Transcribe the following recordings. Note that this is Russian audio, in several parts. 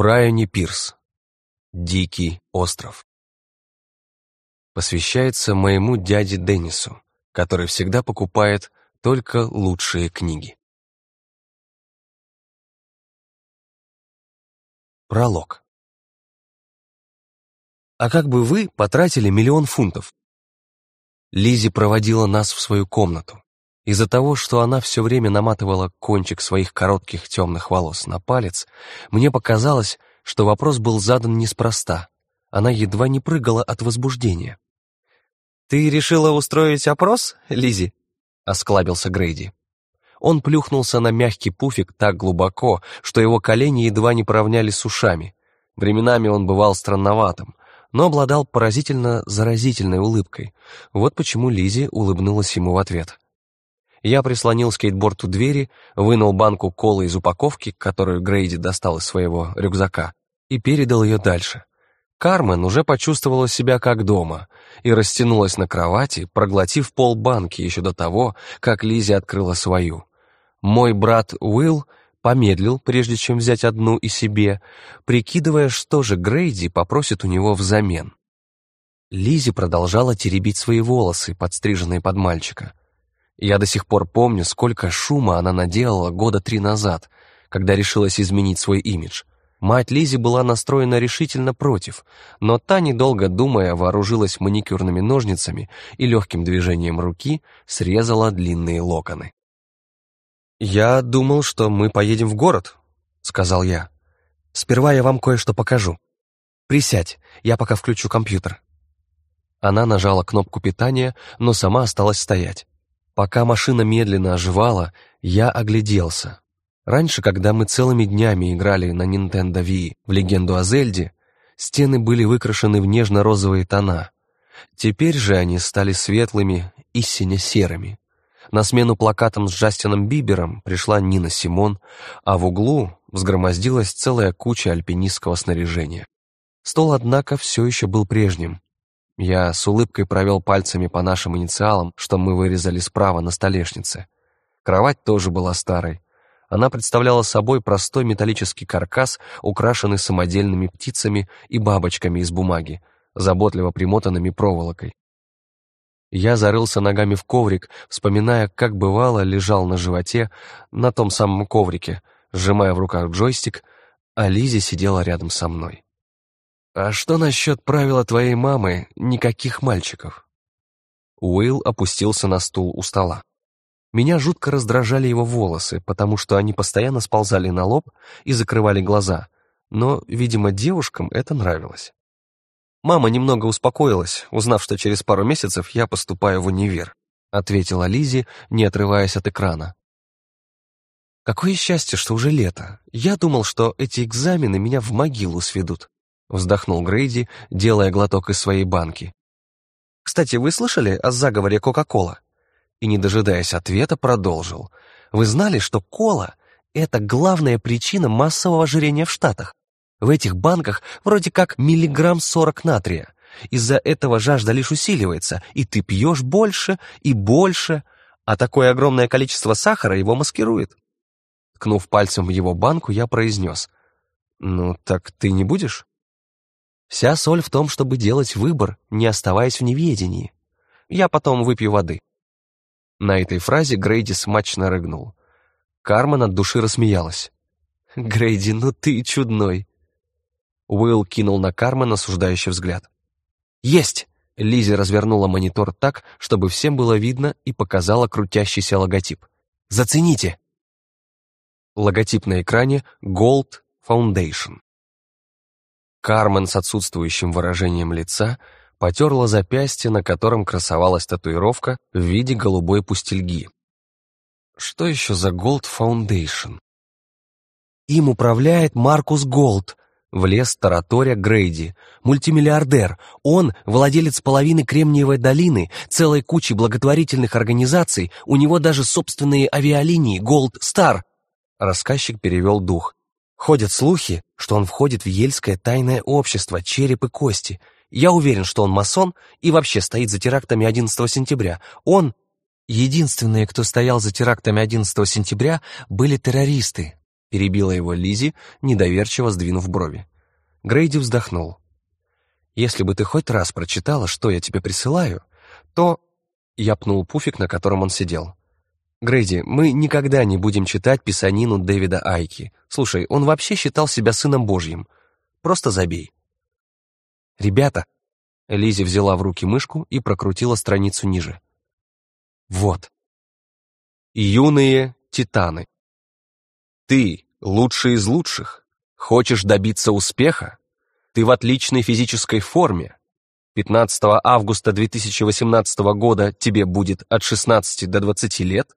Брайани Пирс. Дикий остров. Посвящается моему дяде Деннису, который всегда покупает только лучшие книги. Пролог. А как бы вы потратили миллион фунтов? Лизи проводила нас в свою комнату. Из-за того, что она все время наматывала кончик своих коротких темных волос на палец, мне показалось, что вопрос был задан неспроста. Она едва не прыгала от возбуждения. «Ты решила устроить опрос, Лизи? осклабился Грейди. Он плюхнулся на мягкий пуфик так глубоко, что его колени едва не поравнялись с ушами. Временами он бывал странноватым, но обладал поразительно заразительной улыбкой. Вот почему Лизи улыбнулась ему в ответ. Я прислонил скейтборд у двери, вынул банку колы из упаковки, которую Грейди достал из своего рюкзака, и передал ее дальше. Кармен уже почувствовала себя как дома и растянулась на кровати, проглотив пол банки еще до того, как Лизи открыла свою. Мой брат Уилл помедлил, прежде чем взять одну и себе, прикидывая, что же Грейди попросит у него взамен. Лизи продолжала теребить свои волосы, подстриженные под мальчика. Я до сих пор помню, сколько шума она наделала года три назад, когда решилась изменить свой имидж. Мать Лизи была настроена решительно против, но та, недолго думая, вооружилась маникюрными ножницами и легким движением руки срезала длинные локоны. «Я думал, что мы поедем в город», — сказал я. «Сперва я вам кое-что покажу. Присядь, я пока включу компьютер». Она нажала кнопку питания, но сама осталась стоять. Пока машина медленно оживала, я огляделся. Раньше, когда мы целыми днями играли на Nintendo Wii в «Легенду о Зельде», стены были выкрашены в нежно-розовые тона. Теперь же они стали светлыми и сине-серыми. На смену плакатам с Джастином Бибером пришла Нина Симон, а в углу взгромоздилась целая куча альпинистского снаряжения. Стол, однако, все еще был прежним. Я с улыбкой провел пальцами по нашим инициалам, что мы вырезали справа на столешнице. Кровать тоже была старой. Она представляла собой простой металлический каркас, украшенный самодельными птицами и бабочками из бумаги, заботливо примотанными проволокой. Я зарылся ногами в коврик, вспоминая, как бывало лежал на животе на том самом коврике, сжимая в руках джойстик, а Лизи сидела рядом со мной. «А что насчет правила твоей мамы «никаких мальчиков»?» Уилл опустился на стул у стола. Меня жутко раздражали его волосы, потому что они постоянно сползали на лоб и закрывали глаза, но, видимо, девушкам это нравилось. «Мама немного успокоилась, узнав, что через пару месяцев я поступаю в универ», ответила Лизи, не отрываясь от экрана. «Какое счастье, что уже лето. Я думал, что эти экзамены меня в могилу сведут вздохнул Грейди, делая глоток из своей банки. «Кстати, вы слышали о заговоре Кока-Кола?» И, не дожидаясь ответа, продолжил. «Вы знали, что кола — это главная причина массового ожирения в Штатах? В этих банках вроде как миллиграмм сорок натрия. Из-за этого жажда лишь усиливается, и ты пьешь больше и больше, а такое огромное количество сахара его маскирует». Ткнув пальцем в его банку, я произнес. «Ну, так ты не будешь?» Вся соль в том, чтобы делать выбор, не оставаясь в неведении. Я потом выпью воды». На этой фразе Грейди смачно рыгнул. Кармен от души рассмеялась. «Грейди, ну ты чудной!» Уилл кинул на Кармен осуждающий взгляд. «Есть!» Лизи развернула монитор так, чтобы всем было видно и показала крутящийся логотип. «Зацените!» Логотип на экране Gold Foundation. Кармен с отсутствующим выражением лица потерла запястье, на котором красовалась татуировка в виде голубой пустельги. Что еще за Gold Foundation? Им управляет Маркус Голд, влез тараторя Грейди, мультимиллиардер. Он владелец половины Кремниевой долины, целой кучи благотворительных организаций, у него даже собственные авиалинии Gold Star. Рассказчик перевел дух. Ходят слухи, что он входит в Ельское тайное общество «Череп и кости». Я уверен, что он масон и вообще стоит за терактами 11 сентября. Он... Единственные, кто стоял за терактами 11 сентября, были террористы, Перебила его Лизи, недоверчиво сдвинув брови. Грейди вздохнул. «Если бы ты хоть раз прочитала, что я тебе присылаю, то...» Я пнул пуфик, на котором он сидел. «Грейди, мы никогда не будем читать писанину Дэвида Айки. Слушай, он вообще считал себя сыном Божьим. Просто забей». «Ребята!» Лизи взяла в руки мышку и прокрутила страницу ниже. «Вот». «Юные титаны». Ты лучший из лучших. Хочешь добиться успеха? Ты в отличной физической форме. 15 августа 2018 года тебе будет от 16 до 20 лет.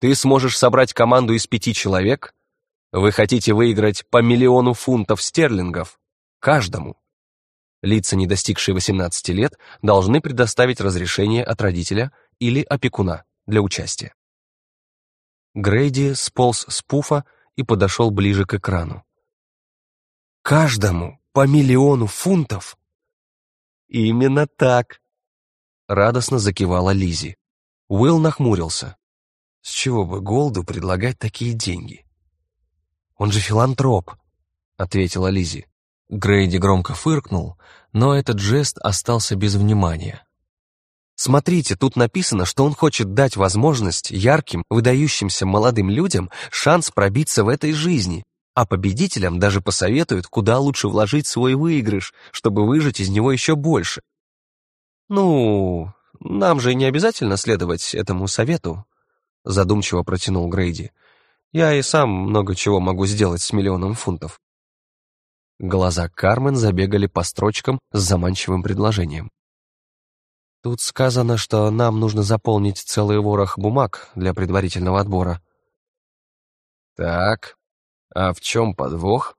Ты сможешь собрать команду из пяти человек. Вы хотите выиграть по миллиону фунтов стерлингов. Каждому. Лица, не достигшие 18 лет, должны предоставить разрешение от родителя или опекуна для участия. Грейди сполз с пуфа и подошел ближе к экрану. «Каждому по миллиону фунтов?» «Именно так!» Радостно закивала Лизи. Уилл нахмурился. С чего бы Голду предлагать такие деньги? «Он же филантроп», — ответила Лизи. Грейди громко фыркнул, но этот жест остался без внимания. Смотрите, тут написано, что он хочет дать возможность ярким, выдающимся молодым людям шанс пробиться в этой жизни, а победителям даже посоветуют, куда лучше вложить свой выигрыш, чтобы выжать из него еще больше. «Ну, нам же не обязательно следовать этому совету», задумчиво протянул Грейди. «Я и сам много чего могу сделать с миллионом фунтов». Глаза Кармен забегали по строчкам с заманчивым предложением. Тут сказано, что нам нужно заполнить целый ворох бумаг для предварительного отбора. Так, а в чем подвох?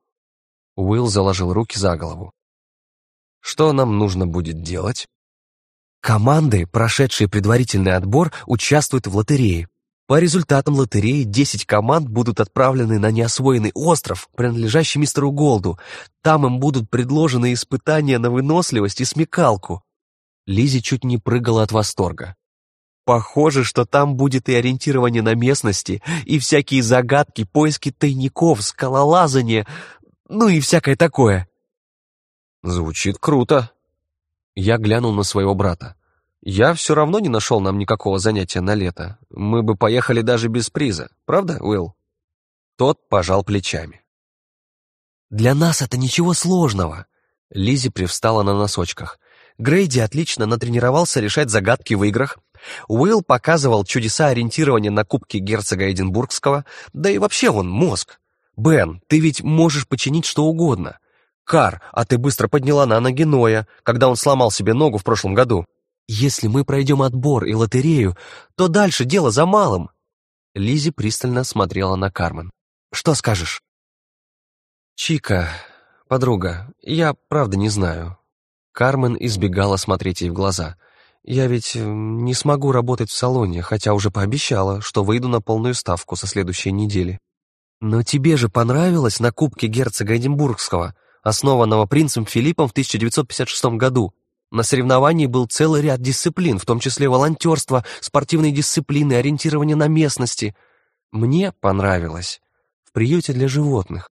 Уилл заложил руки за голову. Что нам нужно будет делать? Команды, прошедшие предварительный отбор, участвуют в лотерее. По результатам лотереи 10 команд будут отправлены на неосвоенный остров, принадлежащий мистеру Голду. Там им будут предложены испытания на выносливость и смекалку. Лизи чуть не прыгала от восторга. Похоже, что там будет и ориентирование на местности, и всякие загадки, поиски тайников, скалолазание, ну и всякое такое. Звучит круто. Я глянул на своего брата. Я все равно не нашел нам никакого занятия на лето. Мы бы поехали даже без приза, правда, Уилл? Тот пожал плечами. «Для нас это ничего сложного», — Лизи привстала на носочках. Грейди отлично натренировался решать загадки в играх. Уилл показывал чудеса ориентирования на кубке герцога Эдинбургского, да и вообще он мозг. Бен, ты ведь можешь починить что угодно. Кар, а ты быстро подняла на ноги Ноя, когда он сломал себе ногу в прошлом году. Если мы пройдем отбор и лотерею, то дальше дело за малым. Лизи пристально смотрела на Кармен. Что скажешь? Чика, подруга, я правда не знаю. Кармен избегала смотреть ей в глаза. «Я ведь э, не смогу работать в салоне, хотя уже пообещала, что выйду на полную ставку со следующей недели». «Но тебе же понравилось на Кубке герцога Эдинбургского, основанного принцем Филиппом в 1956 году. На соревновании был целый ряд дисциплин, в том числе волонтерство, спортивные дисциплины, ориентирование на местности. Мне понравилось. В приюте для животных.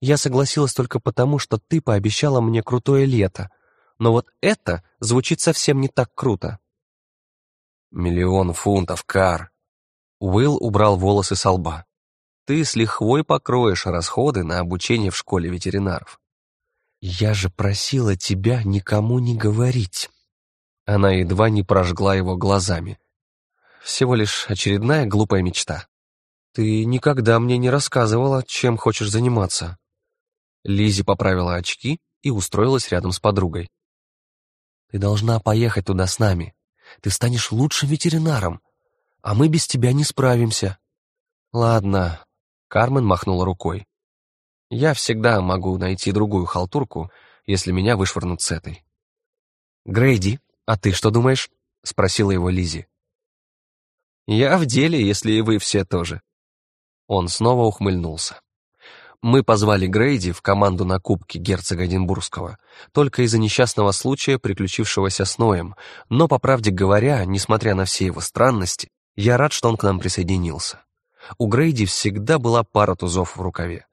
Я согласилась только потому, что ты пообещала мне крутое лето, но вот это звучит совсем не так круто. «Миллион фунтов, Кар!» Уилл убрал волосы со лба. «Ты с лихвой покроешь расходы на обучение в школе ветеринаров». «Я же просила тебя никому не говорить». Она едва не прожгла его глазами. Всего лишь очередная глупая мечта. «Ты никогда мне не рассказывала, чем хочешь заниматься». Лизи поправила очки и устроилась рядом с подругой. Ты должна поехать туда с нами. Ты станешь лучшим ветеринаром, а мы без тебя не справимся». «Ладно», — Кармен махнула рукой. «Я всегда могу найти другую халтурку, если меня вышвырнут с этой». «Грейди, а ты что думаешь?» — спросила его Лизи. «Я в деле, если и вы все тоже». Он снова ухмыльнулся. Мы позвали Грейди в команду на Кубке герцога Эдинбургского только из-за несчастного случая, приключившегося с Ноем, но, по правде говоря, несмотря на все его странности, я рад, что он к нам присоединился. У Грейди всегда была пара тузов в рукаве.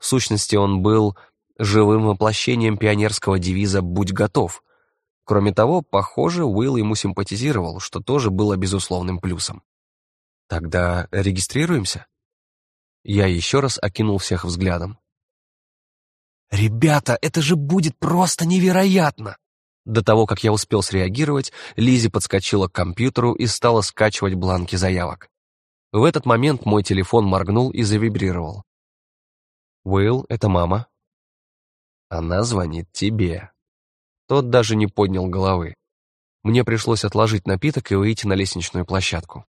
В сущности, он был живым воплощением пионерского девиза «Будь готов». Кроме того, похоже, Уилл ему симпатизировал, что тоже было безусловным плюсом. «Тогда регистрируемся?» Я еще раз окинул всех взглядом. «Ребята, это же будет просто невероятно!» До того, как я успел среагировать, Лизи подскочила к компьютеру и стала скачивать бланки заявок. В этот момент мой телефон моргнул и завибрировал. «Уилл, это мама». «Она звонит тебе». Тот даже не поднял головы. Мне пришлось отложить напиток и выйти на лестничную площадку.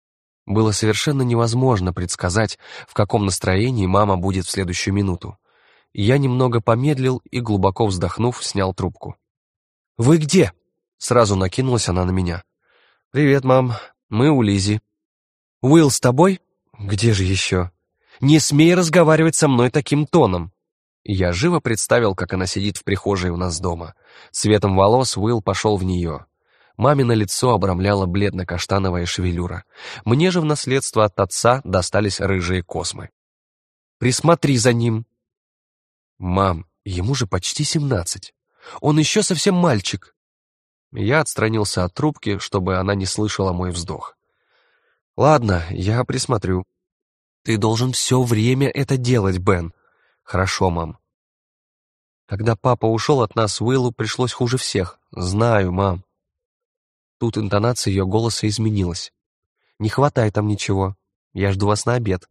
Было совершенно невозможно предсказать, в каком настроении мама будет в следующую минуту. Я немного помедлил и, глубоко вздохнув, снял трубку. «Вы где?» — сразу накинулась она на меня. «Привет, мам. Мы у Лизи». «Уилл с тобой?» «Где же еще?» «Не смей разговаривать со мной таким тоном!» Я живо представил, как она сидит в прихожей у нас дома. Цветом волос Уилл пошел в нее. Мамино лицо обрамляла бледно-каштановая шевелюра. Мне же в наследство от отца достались рыжие космы. «Присмотри за ним!» «Мам, ему же почти семнадцать. Он еще совсем мальчик!» Я отстранился от трубки, чтобы она не слышала мой вздох. «Ладно, я присмотрю». «Ты должен все время это делать, Бен». «Хорошо, мам». Когда папа ушел от нас, Уиллу пришлось хуже всех. «Знаю, мам». Тут интонация ее голоса изменилась. «Не хватает там ничего. Я жду вас на обед».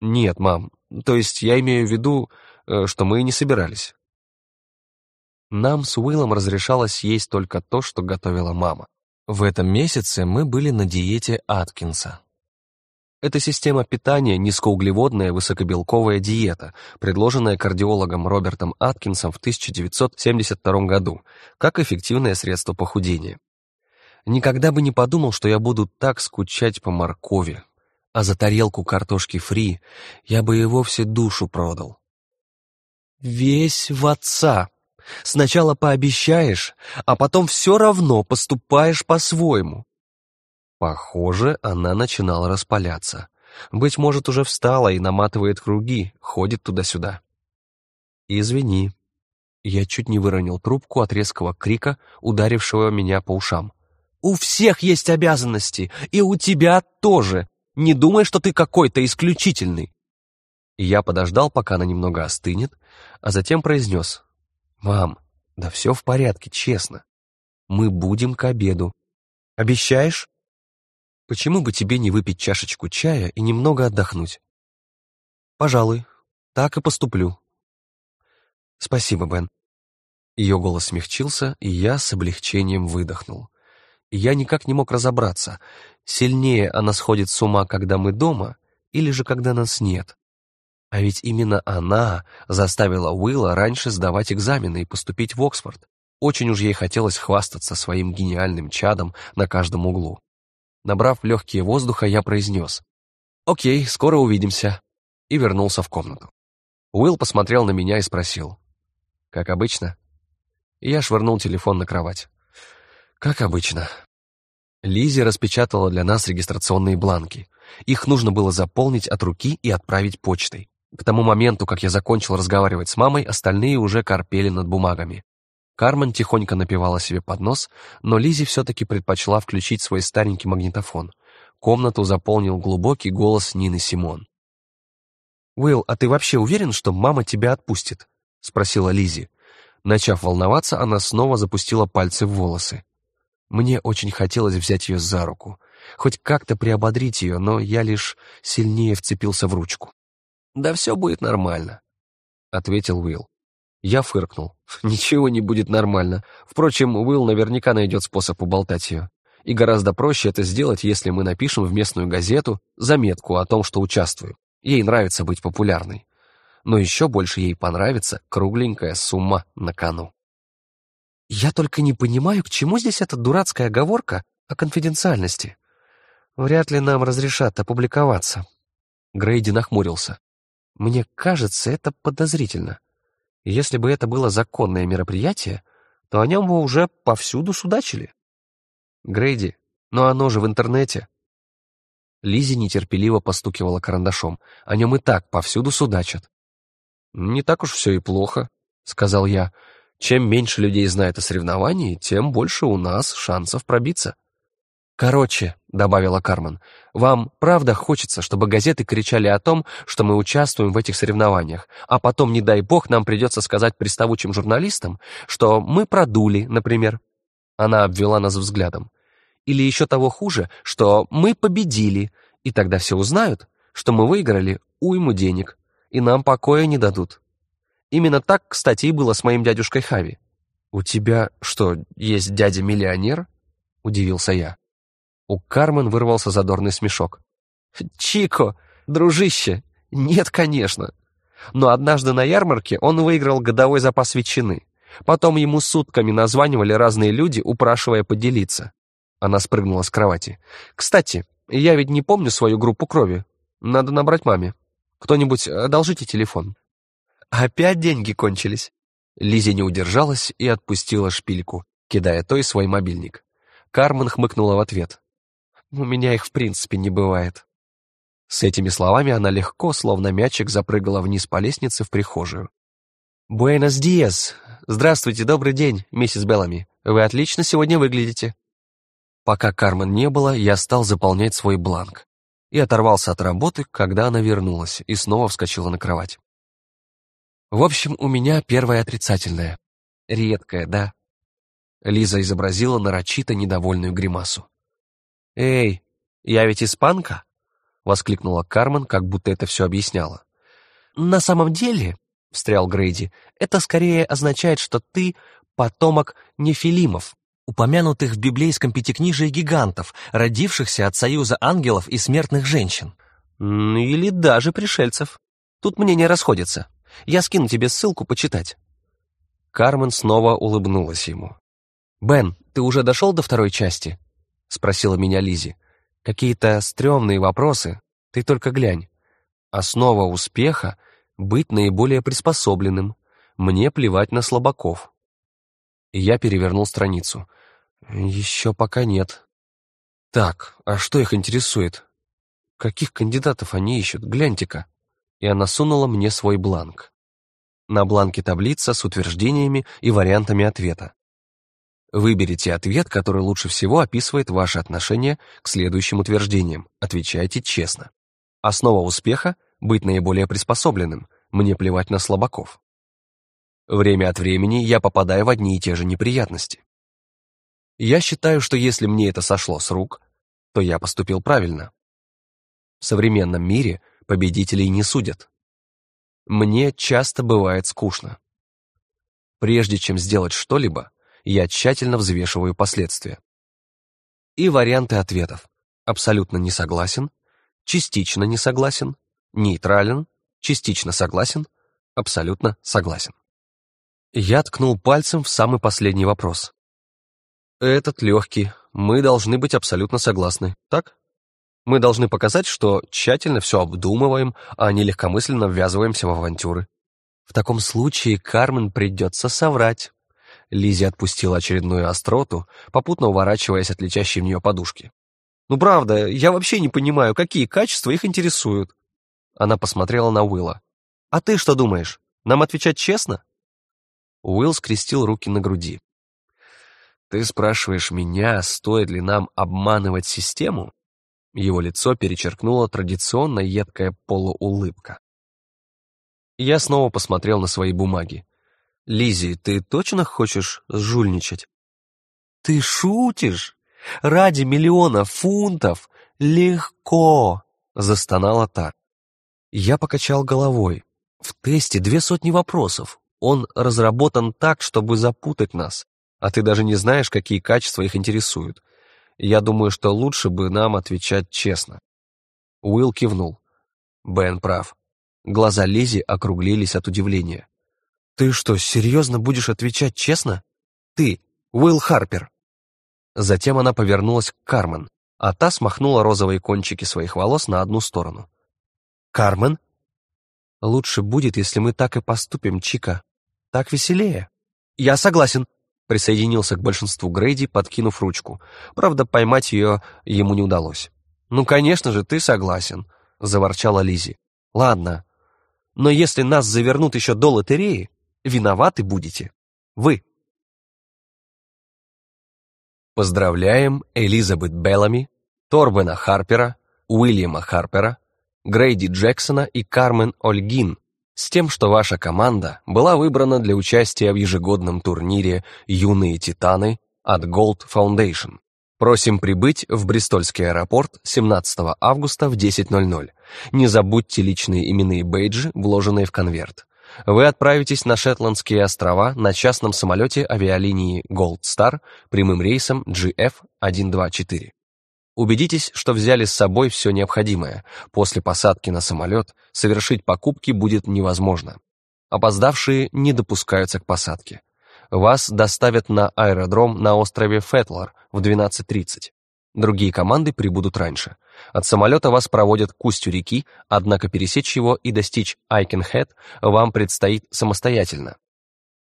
«Нет, мам. То есть я имею в виду, Э, что мы не собирались. Нам с Уиллом разрешалось есть только то, что готовила мама. В этом месяце мы были на диете Аткинса. Это система питания низкоуглеводная высокобелковая диета, предложенная кардиологом Робертом Аткинсом в 1972 году, как эффективное средство похудения. Никогда бы не подумал, что я буду так скучать по моркови, а за тарелку картошки фри я бы и вовсе душу продал. Весь в отца. Сначала пообещаешь, а потом все равно поступаешь по-своему. Похоже, она начинала распаляться. Быть может, уже встала и наматывает круги, ходит туда-сюда. «Извини». Я чуть не выронил трубку от резкого крика, ударившего меня по ушам. «У всех есть обязанности, и у тебя тоже. Не думай, что ты какой-то исключительный. Я подождал, пока она немного остынет, а затем произнес. «Мам, да все в порядке, честно. Мы будем к обеду. Обещаешь? Почему бы тебе не выпить чашечку чая и немного отдохнуть? Пожалуй, так и поступлю. Спасибо, Бен. Ее голос смягчился, и я с облегчением выдохнул. Я никак не мог разобраться, сильнее она сходит с ума, когда мы дома, или же когда нас нет. А ведь именно она заставила Уилла раньше сдавать экзамены и поступить в Оксфорд. Очень уж ей хотелось хвастаться своим гениальным чадом на каждом углу. Набрав легкие воздуха, я произнес «Окей, скоро увидимся», и вернулся в комнату. Уилл посмотрел на меня и спросил «Как обычно?» Я швырнул телефон на кровать. «Как обычно». Лизи распечатала для нас регистрационные бланки. Их нужно было заполнить от руки и отправить почтой. К тому моменту, как я закончил разговаривать с мамой, остальные уже корпели над бумагами. Кармен тихонько напевала себе под нос, но Лизи все-таки предпочла включить свой старенький магнитофон. Комнату заполнил глубокий голос Нины Симон. «Уилл, а ты вообще уверен, что мама тебя отпустит?» — спросила Лизи. Начав волноваться, она снова запустила пальцы в волосы. Мне очень хотелось взять ее за руку, хоть как-то приободрить ее, но я лишь сильнее вцепился в ручку. «Да все будет нормально», — ответил Уилл. Я фыркнул. «Ничего не будет нормально. Впрочем, Уилл наверняка найдет способ уболтать ее. И гораздо проще это сделать, если мы напишем в местную газету заметку о том, что участвуем. Ей нравится быть популярной. Но еще больше ей понравится кругленькая сумма на кону. Я только не понимаю, к чему здесь эта дурацкая оговорка о конфиденциальности. Вряд ли нам разрешат опубликоваться. Грейди нахмурился. Мне кажется, это подозрительно. Если бы это было законное мероприятие, то о нем бы уже повсюду судачили. Грейди, но оно же в интернете. Лизи нетерпеливо постукивала карандашом. О нем и так повсюду судачат. «Не так уж все и плохо», — сказал я. «Чем меньше людей знает о соревновании, тем больше у нас шансов пробиться». «Короче», — добавила Кармен, — «вам правда хочется, чтобы газеты кричали о том, что мы участвуем в этих соревнованиях, а потом, не дай бог, нам придется сказать приставучим журналистам, что мы продули, например». Она обвела нас взглядом. Или еще того хуже, что мы победили, и тогда все узнают, что мы выиграли уйму денег, и нам покоя не дадут. Именно так, кстати, и было с моим дядюшкой Хави. «У тебя что, есть дядя-миллионер?» — удивился я. У Кармен вырвался задорный смешок. «Чико, дружище, нет, конечно. Но однажды на ярмарке он выиграл годовой запас ветчины. Потом ему сутками названивали разные люди, упрашивая поделиться. Она спрыгнула с кровати. «Кстати, я ведь не помню свою группу крови. Надо набрать маме. Кто-нибудь одолжите телефон». «Опять деньги кончились?» Лиза не удержалась и отпустила шпильку, кидая той свой мобильник. Кармен хмыкнула в ответ. «У меня их в принципе не бывает». С этими словами она легко, словно мячик, запрыгала вниз по лестнице в прихожую. «Буэнос диас! Здравствуйте, добрый день, миссис Беллами. Вы отлично сегодня выглядите». Пока Кармен не было, я стал заполнять свой бланк и оторвался от работы, когда она вернулась и снова вскочила на кровать. В общем, у меня первое отрицательное. Редкое, да? Лиза изобразила нарочито недовольную гримасу. «Эй, я ведь испанка?» — воскликнула Кармен, как будто это все объясняло. «На самом деле», — встрял Грейди, — «это скорее означает, что ты потомок нефилимов, упомянутых в библейском пятикнижии гигантов, родившихся от союза ангелов и смертных женщин. Или даже пришельцев. Тут мнения расходятся. Я скину тебе ссылку почитать». Кармен снова улыбнулась ему. «Бен, ты уже дошел до второй части?» — спросила меня Лизи. «Какие-то стрёмные вопросы. Ты только глянь. Основа успеха — быть наиболее приспособленным. Мне плевать на слабаков». Я перевернул страницу. Еще пока нет. Так, а что их интересует? Каких кандидатов они ищут? Гляньте-ка. И она сунула мне свой бланк. На бланке таблица с утверждениями и вариантами ответа. Выберите ответ, который лучше всего описывает ваше отношение к следующим утверждениям. Отвечайте честно. Основа успеха — быть наиболее приспособленным. Мне плевать на слабаков. Время от времени я попадаю в одни и те же неприятности. Я считаю, что если мне это сошло с рук, то я поступил правильно. В современном мире победителей не судят. Мне часто бывает скучно. Прежде чем сделать что-либо, я тщательно взвешиваю последствия. И варианты ответов. Абсолютно не согласен, частично не согласен, нейтрален, частично согласен, абсолютно согласен. Я ткнул пальцем в самый последний вопрос. Этот легкий. Мы должны быть абсолютно согласны, так? Мы должны показать, что тщательно все обдумываем, а не легкомысленно ввязываемся в авантюры. В таком случае Кармен придется соврать. Лизи отпустила очередную остроту, попутно уворачиваясь от летящей в нее подушки. «Ну правда, я вообще не понимаю, какие качества их интересуют». Она посмотрела на Уилла. «А ты что думаешь? Нам отвечать честно?» Уилл скрестил руки на груди. Ты спрашиваешь меня, стоит ли нам обманывать систему? Его лицо перечеркнула традиционно едкая полуулыбка. Я снова посмотрел на свои бумаги. Лизи, ты точно хочешь жульничать? Ты шутишь? Ради миллиона фунтов? Легко! Застонала та. Я покачал головой. В тесте две сотни вопросов. Он разработан так, чтобы запутать нас а ты даже не знаешь, какие качества их интересуют. Я думаю, что лучше бы нам отвечать честно». Уилл кивнул. Бен прав. Глаза Лизи округлились от удивления. «Ты что, серьезно будешь отвечать честно? Ты, Уилл Харпер!» Затем она повернулась к Кармен, а та смахнула розовые кончики своих волос на одну сторону. «Кармен?» «Лучше будет, если мы так и поступим, Чика. Так веселее». «Я согласен», Присоединился к большинству Грейди, подкинув ручку. Правда, поймать ее ему не удалось. «Ну, конечно же, ты согласен», — заворчала Лизи. «Ладно, но если нас завернут еще до лотереи, виноваты будете. Вы». Поздравляем Элизабет Беллами, Торбена Харпера, Уильяма Харпера, Грейди Джексона и Кармен Ольгин с тем, что ваша команда была выбрана для участия в ежегодном турнире «Юные Титаны» от Gold Foundation. Просим прибыть в Бристольский аэропорт 17 августа в 10.00. Не забудьте личные именные бейджи, вложенные в конверт. Вы отправитесь на Шетландские острова на частном самолете авиалинии Gold Star прямым рейсом GF124. Убедитесь, что взяли с собой все необходимое. После посадки на самолет совершить покупки будет невозможно. Опоздавшие не допускаются к посадке. Вас доставят на аэродром на острове Фетлар в 12.30. Другие команды прибудут раньше. От самолета вас проводят к устью реки, однако пересечь его и достичь Айкенхед вам предстоит самостоятельно.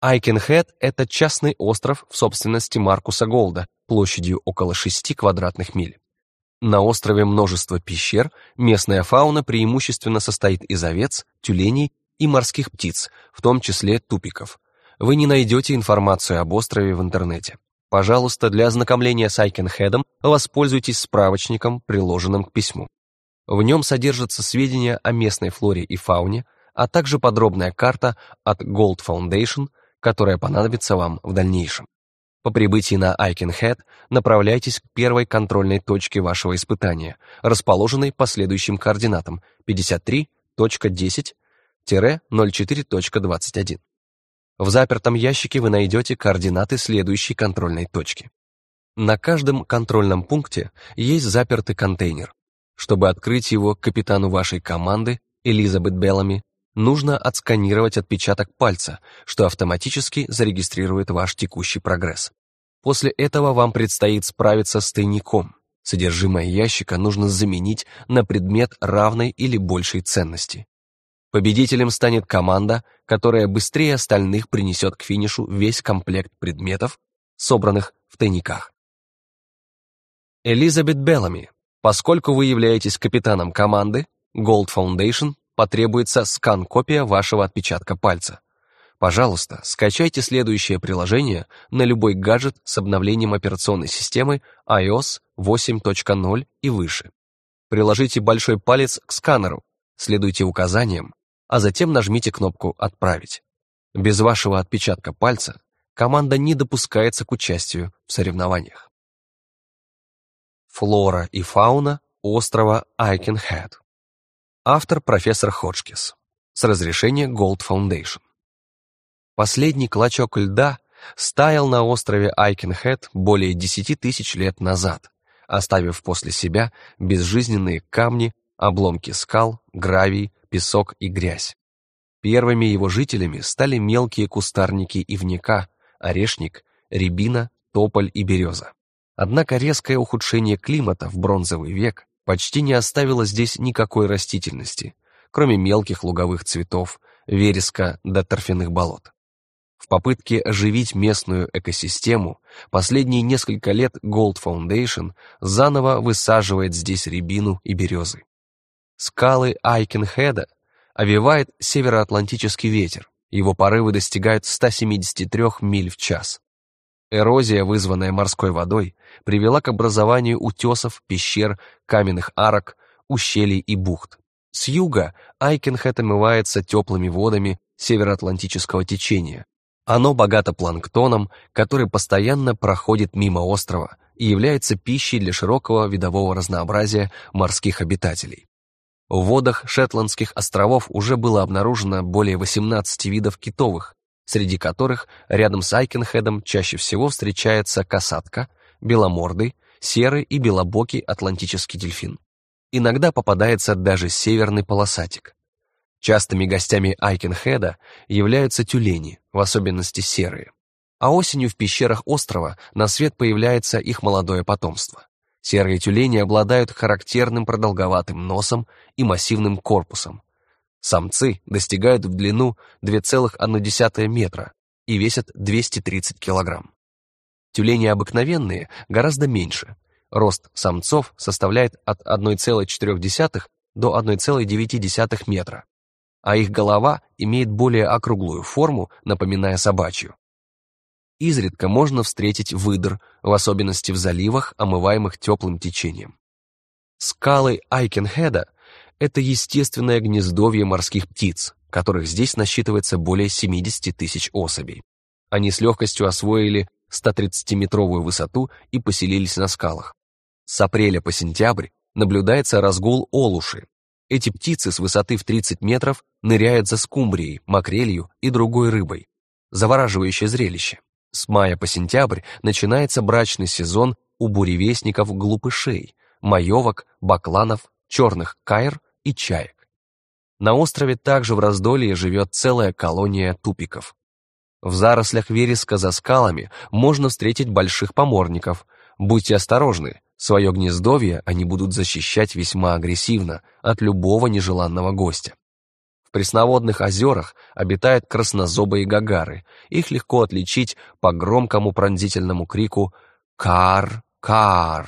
Айкенхед — это частный остров в собственности Маркуса Голда площадью около 6 квадратных миль. На острове множество пещер, местная фауна преимущественно состоит из овец, тюленей и морских птиц, в том числе тупиков. Вы не найдете информацию об острове в интернете. Пожалуйста, для ознакомления с Айкенхедом воспользуйтесь справочником, приложенным к письму. В нем содержатся сведения о местной флоре и фауне, а также подробная карта от Gold Foundation, которая понадобится вам в дальнейшем. По прибытии на Айкенхед направляйтесь к первой контрольной точке вашего испытания, расположенной по следующим координатам 53.10-04.21. В запертом ящике вы найдете координаты следующей контрольной точки. На каждом контрольном пункте есть запертый контейнер. Чтобы открыть его капитану вашей команды, Элизабет Беллами, нужно отсканировать отпечаток пальца, что автоматически зарегистрирует ваш текущий прогресс. После этого вам предстоит справиться с тайником. Содержимое ящика нужно заменить на предмет равной или большей ценности. Победителем станет команда, которая быстрее остальных принесет к финишу весь комплект предметов, собранных в тайниках. Элизабет Беллами, поскольку вы являетесь капитаном команды, Gold Foundation потребуется скан-копия вашего отпечатка пальца. Пожалуйста, скачайте следующее приложение на любой гаджет с обновлением операционной системы iOS 8.0 и выше. Приложите большой палец к сканеру, следуйте указаниям, а затем нажмите кнопку «Отправить». Без вашего отпечатка пальца команда не допускается к участию в соревнованиях. Флора и фауна острова Айкенхед. Автор профессор Ходжкис. С разрешения Gold Foundation. Последний клочок льда стаял на острове Айкенхед более десяти тысяч лет назад, оставив после себя безжизненные камни, обломки скал, гравий, песок и грязь. Первыми его жителями стали мелкие кустарники ивника, орешник, рябина, тополь и береза. Однако резкое ухудшение климата в бронзовый век почти не оставило здесь никакой растительности, кроме мелких луговых цветов, вереска до торфяных болот. В попытке оживить местную экосистему последние несколько лет Gold Foundation заново высаживает здесь рябину и березы. Скалы Айкенхеда овивает североатлантический ветер, его порывы достигают 173 миль в час. Эрозия, вызванная морской водой, привела к образованию утесов, пещер, каменных арок, ущелий и бухт. С юга Айкенхед омывается теплыми водами североатлантического течения, оно богато планктоном, который постоянно проходит мимо острова и является пищей для широкого видового разнообразия морских обитателей. В водах Шетландских островов уже было обнаружено более 18 видов китовых, среди которых рядом с Айкенхедом чаще всего встречается касатка, беломордый, серый и белобокий атлантический дельфин. Иногда попадается даже северный полосатик. Частыми гостями Айкенхеда являются тюлени, в особенности серые. А осенью в пещерах острова на свет появляется их молодое потомство. Серые тюлени обладают характерным продолговатым носом и массивным корпусом. Самцы достигают в длину 2,1 метра и весят 230 килограмм. Тюлени обыкновенные гораздо меньше. рост самцов составляет от 1,4 до 1,9 метра, а их голова имеет более округлую форму, напоминая собачью. Изредка можно встретить выдр, в особенности в заливах, омываемых теплым течением. Скалы Айкенхеда – это естественное гнездовье морских птиц, которых здесь насчитывается более 70 тысяч особей. Они с легкостью освоили 130-метровую высоту и поселились на скалах. С апреля по сентябрь наблюдается разгул олуши. Эти птицы с высоты в 30 метров ныряют за скумбрией, макрелью и другой рыбой. Завораживающее зрелище. С мая по сентябрь начинается брачный сезон у буревестников глупышей, маевок, бакланов, черных кайр и чаек. На острове также в раздолье живет целая колония тупиков. В зарослях вереска за скалами можно встретить больших поморников. Будьте осторожны, свое гнездовье они будут защищать весьма агрессивно от любого нежеланного гостя. В пресноводных озерах обитают краснозобые гагары. Их легко отличить по громкому пронзительному крику «Кар-кар».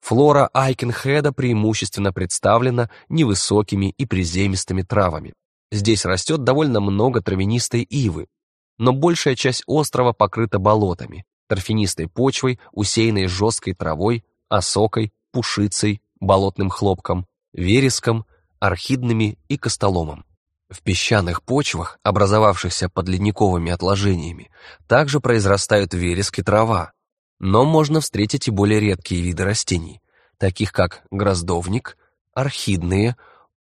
Флора Айкенхеда преимущественно представлена невысокими и приземистыми травами. Здесь растет довольно много травянистой ивы, но большая часть острова покрыта болотами, торфянистой почвой, усеянной жесткой травой, осокой, пушицей, болотным хлопком, вереском, орхидными и костоломом. В песчаных почвах, образовавшихся под ледниковыми отложениями, также произрастают вереск и трава, но можно встретить и более редкие виды растений, таких как гроздовник, орхидные,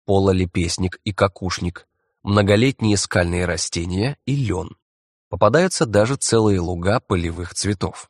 пололепестник и кокушник, многолетние скальные растения и лен. Попадаются даже целые луга полевых цветов.